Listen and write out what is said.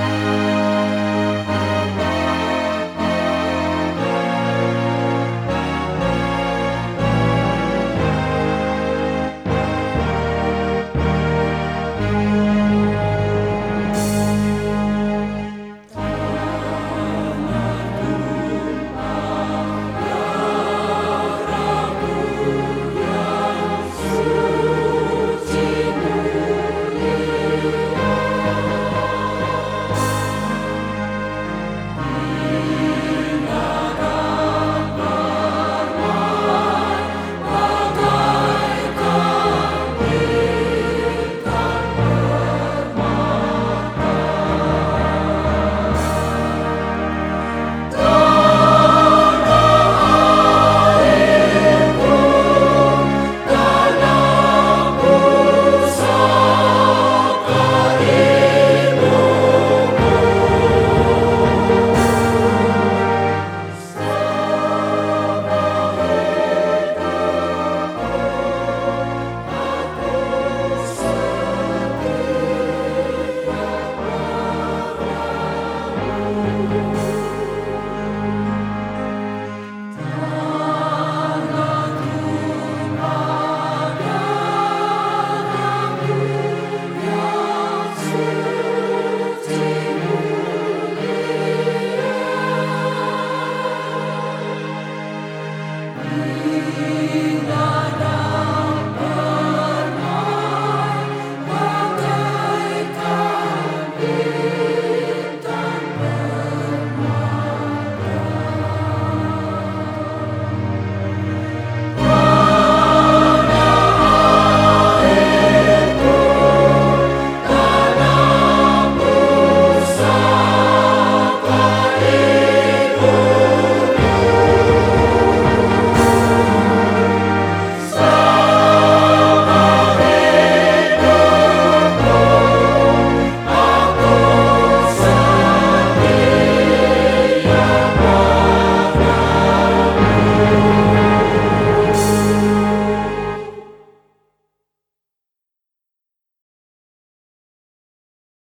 Bye.